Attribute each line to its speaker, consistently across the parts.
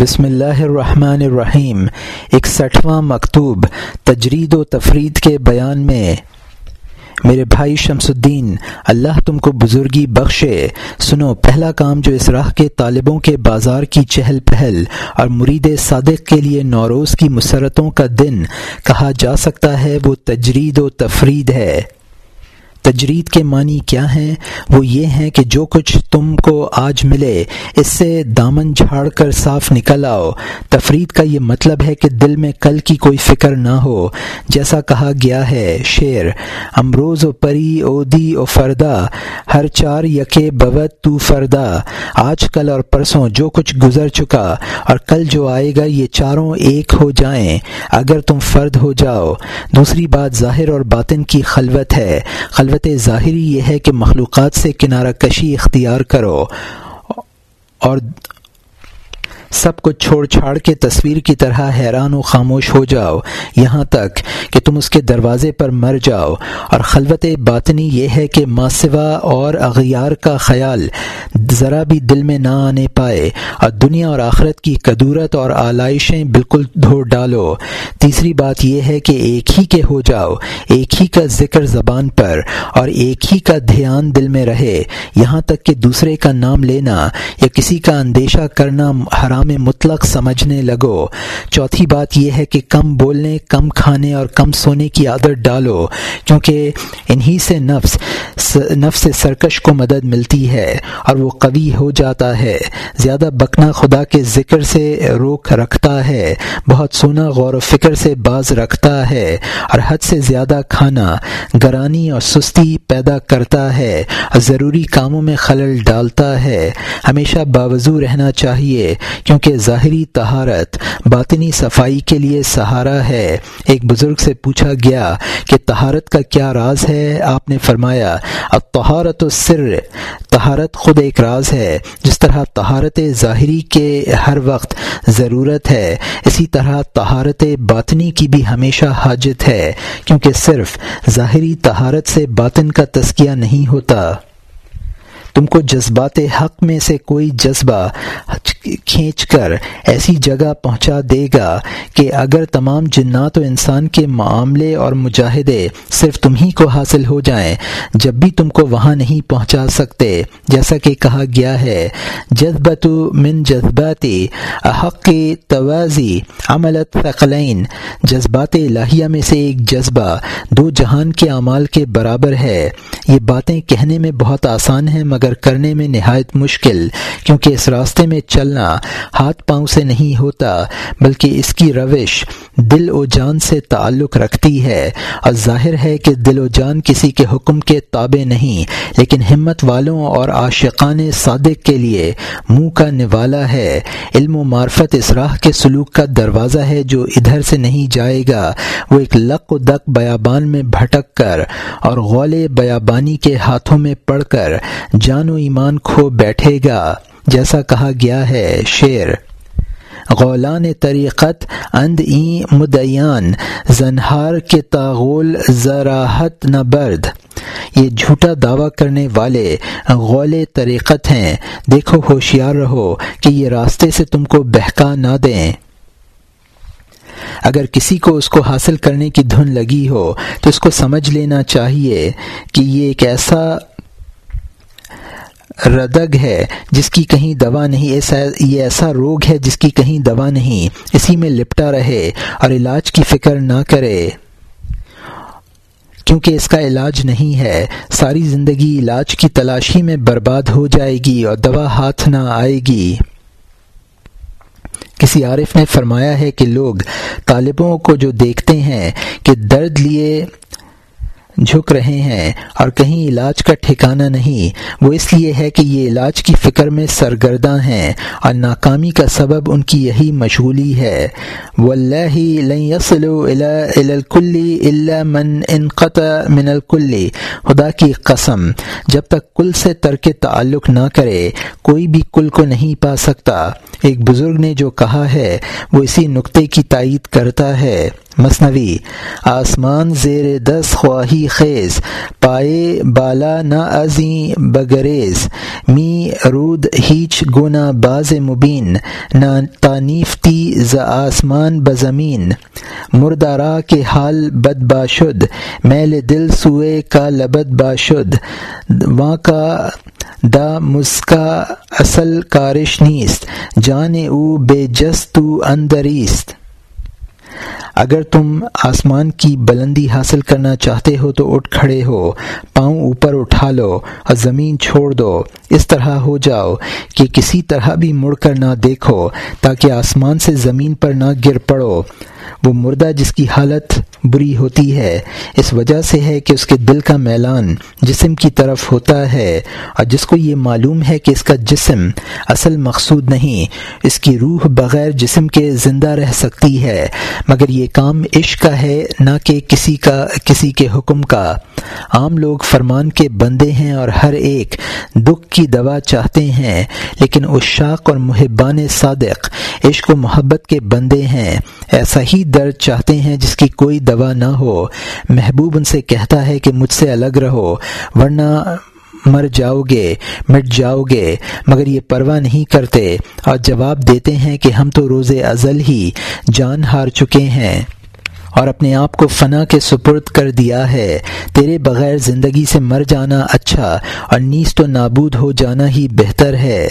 Speaker 1: بسم اللہ الرحمن الرحیم، اکسٹھواں مکتوب، تجرید و تفرید کے بیان میں۔ میرے بھائی شمس الدین، اللہ تم کو بزرگی بخشے۔ سنو، پہلا کام جو اس راہ کے طالبوں کے بازار کی چہل پہل اور مرید صادق کے لیے نوروز کی مسرتوں کا دن کہا جا سکتا ہے، وہ تجرید و تفرید ہے۔ تجرید کے معنی کیا ہیں؟ وہ یہ ہیں کہ جو کچھ تم کو آج ملے، اس سے دامن جھاڑ کر صاف نکل آؤ۔ تفرید کا یہ مطلب ہے کہ دل میں کل کی کوئی فکر نہ ہو۔ جیسا کہا گیا ہے شعر، امروز و پری او دی او فردا، ہر چار یکے بوت تو فردا۔ آج کل اور پرسوں جو کچھ گزر چکا اور کل جو آئے گا، یہ چاروں ایک ہو جائیں۔ اگر تم فرد ہو جاؤ۔ دوسری بات ظاہر اور باطن کی خلوت ہے۔ خلوت ظاہری یہ ہے کہ مخلوقات سے کنارہ کشی اختیار کرو اور سب کو چھوڑ چھاڑ کے تصویر کی طرح حیران و خاموش ہو جاؤ۔ یہاں تک کہ تم اس کے دروازے پر مر جاؤ۔ اور خلوت باطنی یہ ہے کہ ماسوا اور اغیار کا خیال ذرا بھی دل میں نہ آنے پائے۔ اور دنیا اور آخرت کی قدورت اور آلائشیں بالکل دھو ڈالو۔ تیسری بات یہ ہے کہ ایک ہی کے ہو جاؤ۔ ایک ہی کا ذکر زبان پر اور ایک ہی کا دھیان دل میں رہے۔ یہاں تک کہ دوسرے کا نام لینا یا کسی کا اندیشہ کرنا حرام مطلق سمجھنے لگو۔ چوتھی بات یہ ہے کہ کم بولنے، کم کھانے اور کم سونے کی عادت ڈالو، کیونکہ انہی سے نفس نفس سرکش کو مدد ملتی ہے اور وہ قوی ہو جاتا ہے۔ زیادہ بکنا خدا کے ذکر سے روک رکھتا ہے، بہت سونا غور و فکر سے باز رکھتا ہے اور حد سے زیادہ کھانا، گرانی اور سستی پیدا کرتا ہے اور ضروری کاموں میں خلل ڈالتا ہے۔ ہمیشہ باوضو رہنا چاہیے۔ کیونکہ ظاہری تہارت باطنی صفائی کے لیے سہارا ہے۔ ایک بزرگ سے پوچھا گیا کہ تہارت کا کیا راز ہے؟ آپ نے فرمایا اب تہارت و سر تہارت خود ایک راز ہے، جس طرح تہارت ظاہری کے ہر وقت ضرورت ہے، اسی طرح تہارت باطنی کی بھی ہمیشہ حاجت ہے، کیونکہ صرف ظاہری تہارت سے باطن کا تذکیہ نہیں ہوتا۔ تم کو جذبات حق میں سے کوئی جذبہ کھینچ کر ایسی جگہ پہنچا دے گا کہ اگر تمام جنات و انسان کے معاملے اور مجاہدے صرف تم ہی کو حاصل ہو جائیں، جب بھی تم کو وہاں نہیں پہنچا سکتے، جیسا کہ کہا گیا ہے جذبت من جذباتی حق توازی عملت ثقلین۔ جذبات الہیہ میں سے ایک جذبہ دو جہان کے اعمال کے برابر ہے۔ یہ باتیں کہنے میں بہت آسان ہیں، مگر کرنے میں نہایت مشکل، کیونکہ اس راستے میں چلنا ہاتھ پاؤں سے نہیں ہوتا، بلکہ اس کی روش دل و جان سے تعلق رکھتی ہے۔ اور ظاہر ہے کہ دل و جان کسی کے حکم کے تابع نہیں، لیکن ہمت والوں اور عاشقان صادق کے لیے منہ کا نوالا ہے۔ علم و معرفت اس راہ کے سلوک کا دروازہ ہے جو ادھر سے نہیں جائے گا۔ وہ ایک لق و دق بیابان میں بھٹک کر اور غول بیابانی کے ہاتھوں میں پڑھ کر جان و ایمان کھو بیٹھے گا۔ جیسا کہا گیا ہے شعر۔ غولان طریقت اند این مدیان زنہار کے تاغول زراحت نہ برد۔ یہ جھوٹا دعویٰ کرنے والے غول طریقت ہیں۔ دیکھو، ہوشیار رہو کہ یہ راستے سے تم کو بہکا نہ دیں۔ اگر کسی کو اس کو حاصل کرنے کی دھن لگی ہو، تو اس کو سمجھ لینا چاہیے کہ یہ ایک ایسا ردگ ہے، جس کی کہیں دوا نہیں، ایسا یہ ایسا روگ ہے جس کی کہیں دوا نہیں، اسی میں لپٹا رہے اور علاج کی فکر نہ کرے۔ کیونکہ اس کا علاج نہیں ہے، ساری زندگی علاج کی تلاشی میں برباد ہو جائے گی اور دوا ہاتھ نہ آئے گی۔ کسی عارف نے فرمایا ہے کہ لوگ طالبوں کو جو دیکھتے ہیں کہ درد لیے جھک رہے ہیں اور کہیں علاج کا ٹھکانہ نہیں۔ وہ اس لیے ہے کہ یہ علاج کی فکر میں سرگرداں ہیں اور ناکامی کا سبب ان کی یہی مشغولی ہے۔ واللہ لن يصلوا الى الكل الا من انقطع من الكل۔ خدا کی قسم، جب تک کل سے ترک تعلق نہ کرے، کوئی بھی کل کو نہیں پا سکتا۔ ایک بزرگ نے جو کہا ہے، وہ اسی نقطے کی تائید کرتا ہے۔ مصنوی، آسمان زیر دس خواہی خیز، پائے بالا نہ ازیں بگریز، می رود ہیچ گنا باز مبین، نہ تانیفتی ز آسمان بزمین مردارا کے حال بد باشد میل دل سوئے کا لبد باشد وہاں کا دا مسکا اصل کارش نیست، جان او بے جس تو اندریست اگر تم آسمان کی بلندی حاصل کرنا چاہتے ہو تو اٹھ کھڑے ہو، پاؤں اوپر اٹھا لو اور زمین چھوڑ دو۔ اس طرح ہو جاؤ کہ کسی طرح بھی مڑ کر نہ دیکھو تاکہ آسمان سے زمین پر نہ گر پڑو۔ وہ مردہ جس کی حالت بری ہوتی ہے۔ اس وجہ سے ہے کہ اس کے دل کا میلان جسم کی طرف ہوتا ہے اور جس کو یہ معلوم ہے کہ اس کا جسم اصل مقصود نہیں، اس کی روح بغیر جسم کے زندہ رہ سکتی ہے۔ مگر یہ کام عشق کا ہے، نہ کہ کسی کا، کسی کے حکم کا۔ عام لوگ فرمان کے بندے ہیں اور ہر ایک دکھ کی دوا چاہتے ہیں، لیکن اشاق اور محبان صادق، عشق و محبت کے بندے ہیں۔ ایسا ہی درد چاہتے ہیں جس کی کوئی دوا نہ ہو۔ محبوب ان سے کہتا ہے کہ مجھ سے الگ رہو، ورنہ مر جاؤ گے مٹ جاؤ گے مگر یہ پرواہ نہیں کرتے۔ اور جواب دیتے ہیں کہ ہم تو روز ازل ہی جان ہار چکے ہیں اور اپنے آپ کو فنا کے سپرد کر دیا ہے۔ تیرے بغیر زندگی سے مر جانا اچھا اور نیز تو نابود ہو جانا ہی بہتر ہے۔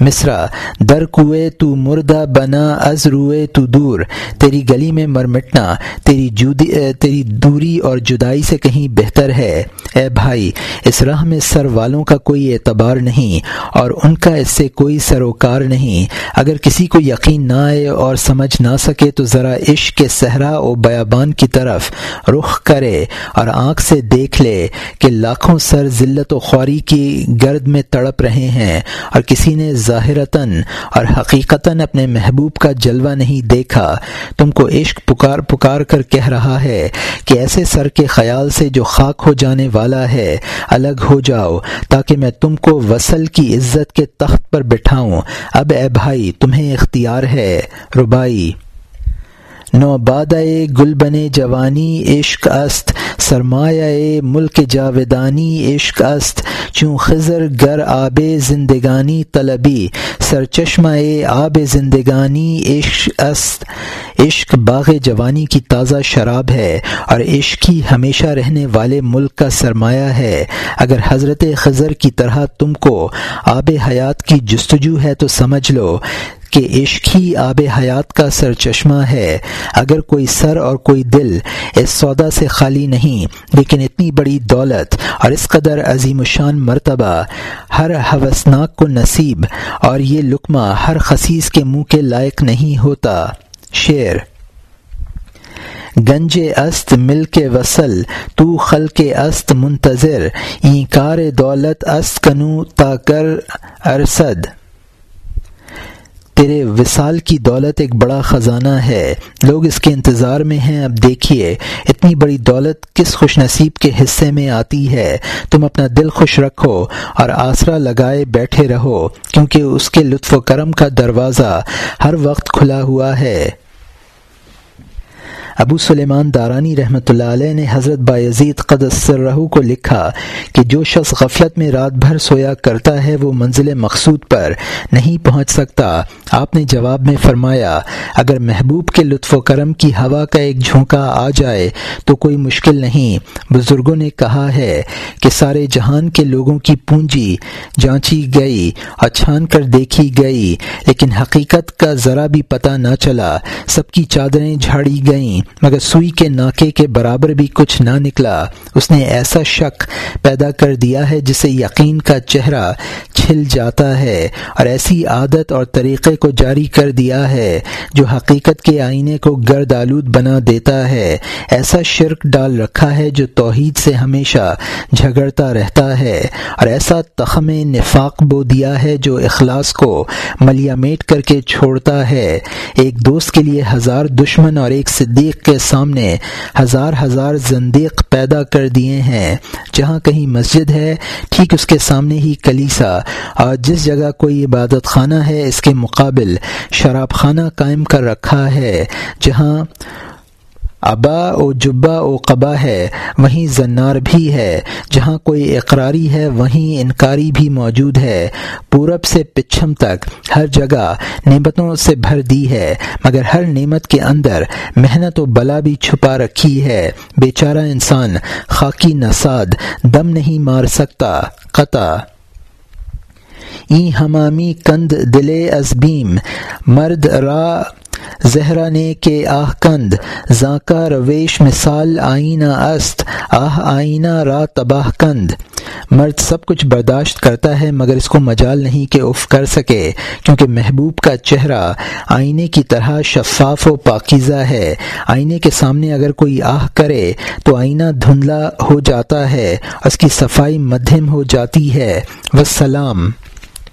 Speaker 1: مصرا، در کوئے تو مردہ بنا، از روئے تو دور۔ تیری گلی میں مر مٹنا، تیری جودی تیری دوری اور جدائی سے کہیں بہتر ہے۔ اے بھائی، اس راہ میں سر والوں کا کوئی اعتبار نہیں اور ان کا اس سے کوئی سروکار نہیں۔ اگر کسی کو یقین نہ آئے اور سمجھ نہ سکے تو ذرا عشق کے صحرا و بیابان کی طرف رخ کرے اور آنکھ سے دیکھ لے کہ لاکھوں سر ذلت و خواری کی گرد میں تڑپ رہے ہیں اور کسی نے ظاہرتاً اور حقیقتاً اپنے محبوب کا جلوہ نہیں دیکھا۔ تم کو عشق پکار پکار کر کہہ رہا ہے کہ ایسے سر کے خیال سے جو خاک ہو جانے والا ہے، الگ ہو جاؤ تاکہ میں تم کو وصل کی عزت کے تخت پر بٹھاؤں۔ اب اے بھائی، تمہیں اختیار ہے۔ ربائی۔ نوبادہ گل بنے جوانی عشق است، سرمایہ ملک جاودانی عشق است، چوں خزر گر آب زندگانی طلبی، سرچشمہ آب زندگانی عشق است۔ عشق باغ جوانی کی تازہ شراب ہے اور عشق ہی ہمیشہ رہنے والے ملک کا سرمایہ ہے۔ اگر حضرت خضر کی طرح تم کو آب حیات کی جستجو ہے تو سمجھ لو۔ کہ عشق ہی آب حیات کا سر چشمہ ہے۔ اگر کوئی سر اور کوئی دل اس سودا سے خالی نہیں، لیکن اتنی بڑی دولت اور اس قدر عظیم شان مرتبہ ہر حوثناک کو نصیب اور یہ لقمہ ہر خسیس کے منہ کے لائق نہیں ہوتا۔ شعر گنج است مل کے وصل، تو خل کے است منتظر این کار دولت است کنو تا کر ارسد۔ تیرے وصال کی دولت ایک بڑا خزانہ ہے۔ لوگ اس کے انتظار میں ہیں۔ اب دیکھیے، اتنی بڑی دولت کس خوش نصیب کے حصے میں آتی ہے؟ تم اپنا دل خوش رکھو اور آسرا لگائے بیٹھے رہو، کیونکہ اس کے لطف و کرم کا دروازہ ہر وقت کھلا ہوا ہے۔ ابو سلیمان دارانی رحمۃ اللہ علیہ نے حضرت بایزید رہو کو لکھا کہ جو شخص غفلت میں رات بھر سویا کرتا ہے وہ منزل مقصود پر نہیں پہنچ سکتا۔ آپ نے جواب میں فرمایا، اگر محبوب کے لطف و کرم کی ہوا کا ایک جھونکا آ جائے تو کوئی مشکل نہیں۔ بزرگوں نے کہا ہے کہ سارے جہان کے لوگوں کی پونجی جانچی گئی اور چھان کر دیکھی گئی، لیکن حقیقت کا ذرا بھی پتہ نہ چلا۔ سب کی چادریں جھاڑی گئیں۔ مگر سوئی کے ناکے کے برابر بھی کچھ نہ نکلا۔ اس نے ایسا شک پیدا کر دیا ہے جسے یقین کا چہرہ چھل جاتا ہے اور ایسی عادت اور طریقے کو جاری کر دیا ہے جو حقیقت کے آئینے کو گرد آلود بنا دیتا ہے۔ ایسا شرک ڈال رکھا ہے جو توحید سے ہمیشہ جھگڑتا رہتا ہے اور ایسا تخم نفاق بو دیا ہے جو اخلاص کو ملیا میٹ کر کے چھوڑتا ہے۔ ایک دوست کے لیے ہزار دشمن اور ایک صدیق کے سامنے ہزار ہزار زندیق پیدا کر دیے ہیں۔ جہاں کہیں مسجد ہے، ٹھیک اس کے سامنے ہی کلیسا۔ اور جس جگہ کوئی عبادت خانہ ہے، اس کے مقابل شراب خانہ قائم کر رکھا ہے، جہاں ابا و جبا و قبا ہے، وہیں زنار بھی ہے۔ جہاں کوئی اقراری ہے، وہیں انکاری بھی موجود ہے۔ پورب سے پچھم تک ہر جگہ نعمتوں سے بھر دی ہے، مگر ہر نعمت کے اندر محنت و بلا بھی چھپا رکھی ہے۔ بیچارہ انسان، خاکی نساد، دم نہیں مار سکتا۔ قطع۔ ای ہمامی کند دلے ازبیم مرد را زہرا نے کے آہ کند زاکا رویش مثال آئینہ است، آہ آئینہ را تباہ کند۔ مرد سب کچھ برداشت کرتا ہے مگر اس کو مجال نہیں کہ اف کر سکے، کیونکہ محبوب کا چہرہ آئینے کی طرح شفاف و پاکیزہ ہے۔ آئینے کے سامنے اگر کوئی آہ کرے تو آئینہ دھندلا ہو جاتا ہے، اس کی صفائی مدھم ہو جاتی ہے۔ وسلام۔